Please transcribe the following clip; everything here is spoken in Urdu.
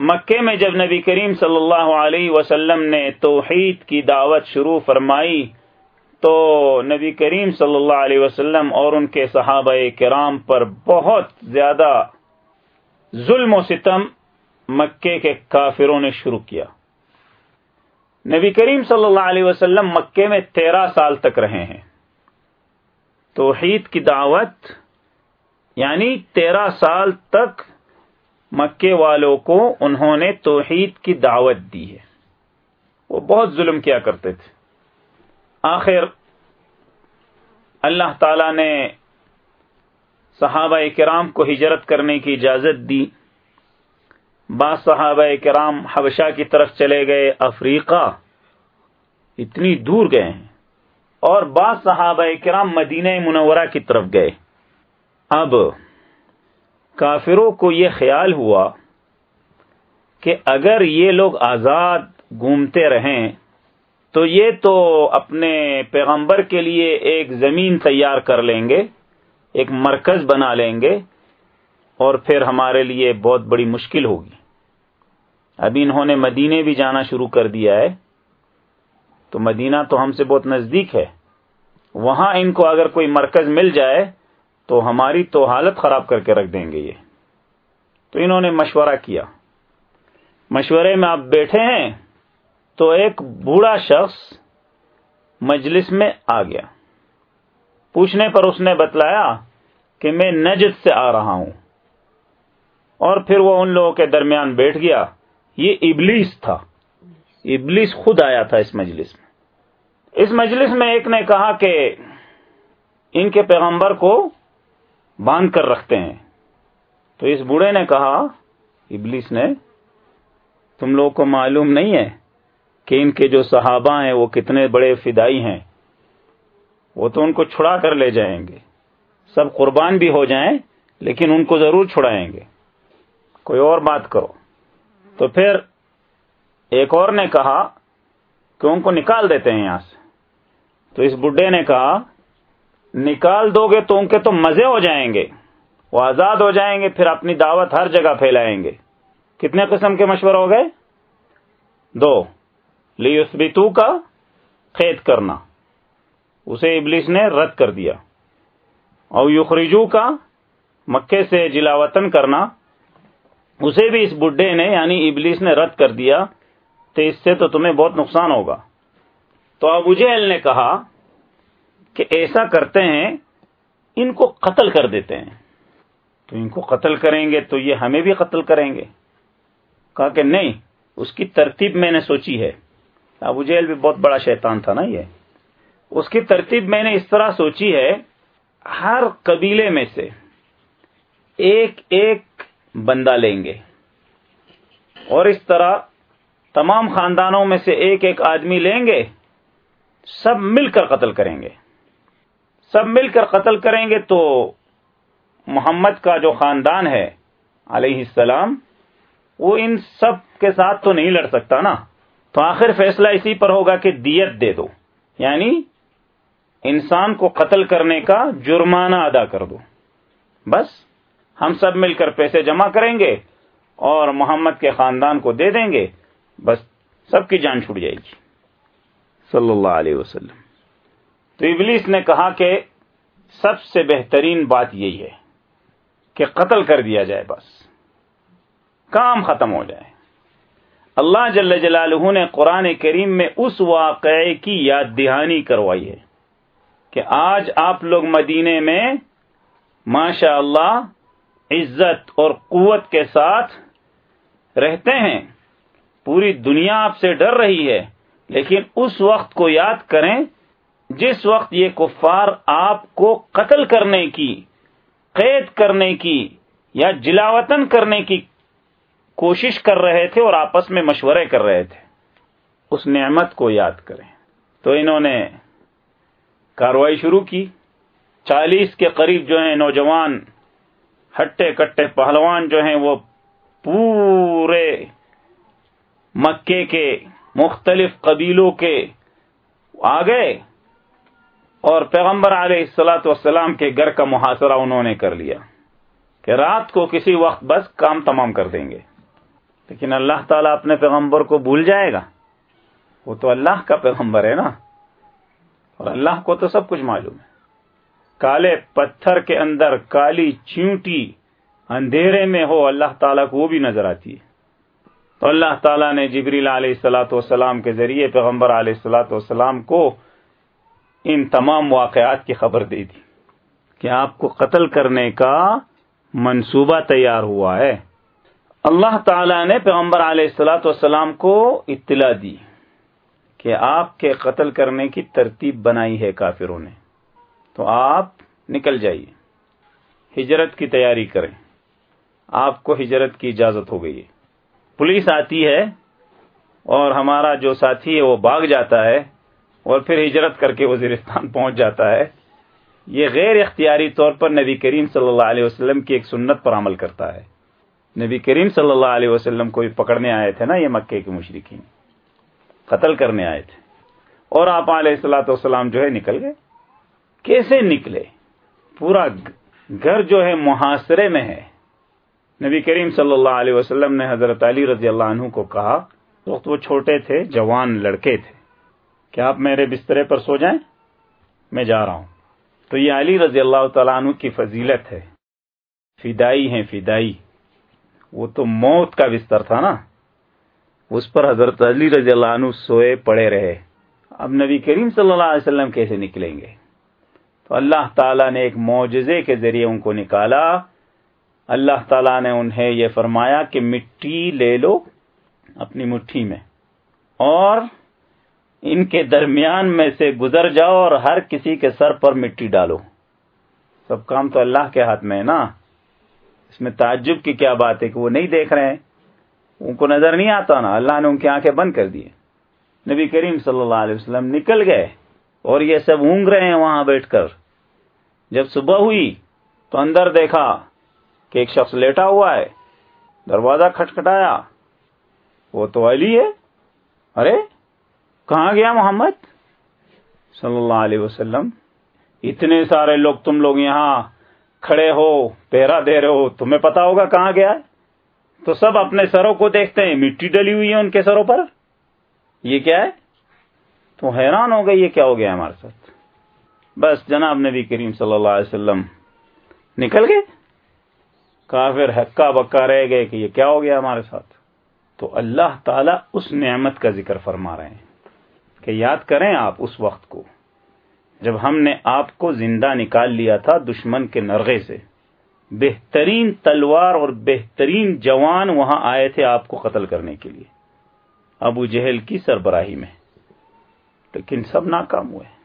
مکے میں جب نبی کریم صلی اللہ علیہ وسلم نے توحید کی دعوت شروع فرمائی، تو نبی کریم صلی اللہ علیہ وسلم اور ان کے صحابہ کرام پر بہت زیادہ ظلم و ستم مکے کے کافروں نے شروع کیا۔ نبی کریم صلی اللہ علیہ وسلم مکے میں تیرہ سال تک رہے ہیں۔ توحید کی دعوت یعنی تیرہ سال تک مکے والوں کو انہوں نے توحید کی دعوت دی ہے۔ وہ بہت ظلم کیا کرتے تھے۔ آخر اللہ تعالی نے صحابہ کرام کو ہجرت کرنے کی اجازت دی۔ بعض صحابہ کرام حبشہ کی طرف چلے گئے، افریقہ اتنی دور گئے ہیں۔ اور بعض صحابہ کرام مدینہ منورہ کی طرف گئے۔ اب کافروں کو یہ خیال ہوا کہ اگر یہ لوگ آزاد گھومتے رہیں، تو یہ تو اپنے پیغمبر کے لیے ایک زمین تیار کر لیں گے، ایک مرکز بنا لیں گے، اور پھر ہمارے لیے بہت بڑی مشکل ہوگی۔ ابھی انہوں نے مدینے بھی جانا شروع کر دیا ہے۔ تو مدینہ تو ہم سے بہت نزدیک ہے۔ وہاں ان کو اگر کوئی مرکز مل جائے تو ہماری تو حالت خراب کر کے رکھ دیں گے یہ۔ تو انہوں نے مشورہ کیا۔ مشورے میں آپ بیٹھے ہیں تو ایک بوڑھا شخص مجلس میں آ گیا۔ پوچھنے پر اس نے بتلایا کہ میں نجد سے آ رہا ہوں۔ اور پھر وہ ان لوگوں کے درمیان بیٹھ گیا۔ یہ ابلیس تھا۔ ابلیس خود آیا تھا اس مجلس میں۔ اس مجلس میں ایک نے کہا کہ ان کے پیغمبر کو باندھ کر رکھتے ہیں۔ تو اس بوڑھے نے کہا، ابلیس نے، تم لوگ کو معلوم نہیں ہے کہ ان کے جو صحابہ ہیں وہ کتنے بڑے فدائی ہیں۔ وہ تو ان کو چھڑا کر لے جائیں گے۔ سب قربان بھی ہو جائیں، لیکن ان کو ضرور چھڑائیں گے۔ کوئی اور بات کرو۔ تو پھر ایک اور نے کہا، کہ ان کو نکال دیتے ہیں یہاں سے۔ تو اس بڈھے نے کہا نکال دو گے تو ان کے تو مزے ہو جائیں گے، وہ آزاد ہو جائیں گے، پھر اپنی دعوت ہر جگہ پھیلائیں گے۔ کتنے قسم کے مشورے ہو گئے؟ دو لیسبتو کا قید کرنا۔ اسے ابلیس نے رد کر دیا۔ اور یخرجو کا مکے سے جلاوطن کرنا۔ اسے بھی اس بڈھے نے یعنی ابلیس نے رد کر دیا۔ تو اس سے تو تمہیں بہت نقصان ہوگا۔ تو ابو جہل نے کہا کہ ایسا کرتے ہیں، ان کو قتل کر دیتے ہیں۔ تو ان کو قتل کریں گے تو یہ ہمیں بھی قتل کریں گے۔ کہا کہ نہیں، اس کی ترتیب میں نے سوچی ہے۔ ابو جیل بھی بہت بڑا شیطان تھا نا یہ۔ اس کی ترتیب میں نے اس طرح سوچی ہے، ہر قبیلے میں سے ایک ایک بندہ لیں گے۔ اور اس طرح تمام خاندانوں میں سے ایک ایک آدمی لیں گے، سب مل کر قتل کریں گے۔ سب مل کر قتل کریں گے تو محمد کا جو خاندان ہے، علیہ السلام، وہ ان سب کے ساتھ تو نہیں لڑ سکتا نا۔ تو آخر فیصلہ اسی پر ہوگا کہ دیت دے دو۔ یعنی انسان کو قتل کرنے کا جرمانہ ادا کر دو۔ بس، ہم سب مل کر پیسے جمع کریں گے اور محمد کے خاندان کو دے دیں گے۔ بس، سب کی جان چھوٹ جائے گی۔ صلی اللہ علیہ وسلم۔ تو ابلیس نے کہا کہ سب سے بہترین بات یہی ہے کہ قتل کر دیا جائے بس۔ کام ختم ہو جائے۔ اللہ جل جلالہ نے قرآن کریم میں اس واقعے کی یاد دہانی کروائی ہے کہ آج آپ لوگ مدینے میں ماشاء اللہ عزت اور قوت کے ساتھ رہتے ہیں۔ پوری دنیا آپ سے ڈر رہی ہے، لیکن اس وقت کو یاد کریں جس وقت یہ کفار آپ کو قتل کرنے کی، قید کرنے کی یا جلاوطن کرنے کی کوشش کر رہے تھے اور آپس میں مشورے کر رہے تھے، اس نعمت کو یاد کریں۔ تو انہوں نے کاروائی شروع کی۔ چالیس کے قریب جو ہیں نوجوان، ہٹے کٹے پہلوان جو ہیں، وہ پورے مکے کے مختلف قبیلوں کے آ گئے اور پیغمبر علیہ السلاۃ والسلام کے گھر کا محاصرہ انہوں نے کر لیا کہ رات کو کسی وقت بس کام تمام کر دیں گے۔ لیکن اللہ تعالیٰ اپنے پیغمبر کو بھول جائے گا۔ وہ تو اللہ کا پیغمبر ہے نا۔ اور اللہ کو تو سب کچھ معلوم ہے۔ کالے پتھر کے اندر کالی چیونٹی اندھیرے میں ہو اللہ تعالیٰ کو وہ بھی نظر آتی ہے۔ تو اللہ تعالیٰ نے جبریل علیہ السلاۃ والسلام کے ذریعے پیغمبر علیہ السلاۃ والسلام کو ان تمام واقعات کی خبر دے دی کہ آپ کو قتل کرنے کا منصوبہ تیار ہوا ہے۔ اللہ تعالی نے پیغمبر علیہ السلاۃ والسلام کو اطلاع دی کہ آپ کے قتل کرنے کی ترتیب بنائی ہے کافروں نے۔ تو آپ نکل جائیے۔ ہجرت کی تیاری کریں۔ آپ کو ہجرت کی اجازت ہو گئی ہے۔ پولیس آتی ہے اور ہمارا جو ساتھی ہے وہ بھاگ جاتا ہے۔ اور پھر ہجرت کر کے وزیرستان پہنچ جاتا ہے۔ یہ غیر اختیاری طور پر نبی کریم صلی اللہ علیہ وسلم کی ایک سنت پر عمل کرتا ہے۔ نبی کریم صلی اللہ علیہ وسلم کو بھی پکڑنے آئے تھے نا یہ مکے کے مشرقین قتل کرنے آئے تھے۔ اور آپ علیہ السلاۃ والسلام جو ہے نکل گئے۔ کیسے نکلے؟ پورا گھر جو ہے محاصرے میں ہے۔ نبی کریم صلی اللہ علیہ وسلم نے حضرت علی رضی اللہ عنہ کو کہا، وقت وہ چھوٹے تھے، جوان لڑکے تھے۔ کیا آپ میرے بسترے پر سو جائیں، میں جا رہا ہوں۔ تو یہ علی رضی اللہ تعالیٰ عنہ کی فضیلت ہے۔ فدائی ہیں، فدائی۔ وہ تو موت کا بستر تھا نا۔ اس پر حضرت علی رضی اللہ عنہ سوئے پڑے رہے۔ اب نبی کریم صلی اللہ علیہ وسلم کیسے نکلیں گے؟ تو اللہ تعالیٰ نے ایک معجزے کے ذریعے ان کو نکالا۔ اللہ تعالیٰ نے انہیں یہ فرمایا کہ مٹی لے لو اپنی مٹھی میں۔ اور ان کے درمیان میں سے گزر جاؤ اور ہر کسی کے سر پر مٹی ڈالو۔ سب کام تو اللہ کے ہاتھ میں ہے نا۔ اس میں تعجب کی کیا بات ہے کہ وہ نہیں دیکھ رہے ہیں۔ ان کو نظر نہیں آتا نا۔ اللہ نے ان کی آنکھیں بند کر دی نبی کریم صلی اللہ علیہ وسلم نکل گئے اور یہ سب اونگ رہے ہیں وہاں بیٹھ کر۔ جب صبح ہوئی تو اندر دیکھا کہ ایک شخص لیٹا ہوا ہے۔ دروازہ کھٹکھٹایا۔ وہ تو علی ہے۔ ارے! کہاں گیا محمد؟ صلی اللہ علیہ وسلم. اتنے سارے لوگ تم لوگ یہاں کھڑے ہو پہرا دے رہے ہو، تمہیں پتا ہوگا کہاں گیا ہے؟ تو سب اپنے سروں کو دیکھتے ہیں، مٹی ڈلی ہوئی ہے ان کے سروں پر؟ یہ کیا ہے؟ تو حیران ہو گئی یہ کیا ہو گیا ہمارے ساتھ؟ بس جناب نبی کریم صلی اللہ علیہ وسلم نکل گئے۔ کافر حکا بکا رہ گئے کہ یہ کیا ہو گیا ہمارے ساتھ؟ تو اللہ تعالیٰ اس نعمت کا ذکر فرما رہے ہیں۔ کہ یاد کریں آپ اس وقت کو، جب ہم نے آپ کو زندہ نکال لیا تھا دشمن کے نرغے سے۔ بہترین تلوار اور بہترین جوان وہاں آئے تھے آپ کو قتل کرنے کے لیے۔ ابو جہل کی سربراہی میں۔ لیکن سب ناکام ہوئے۔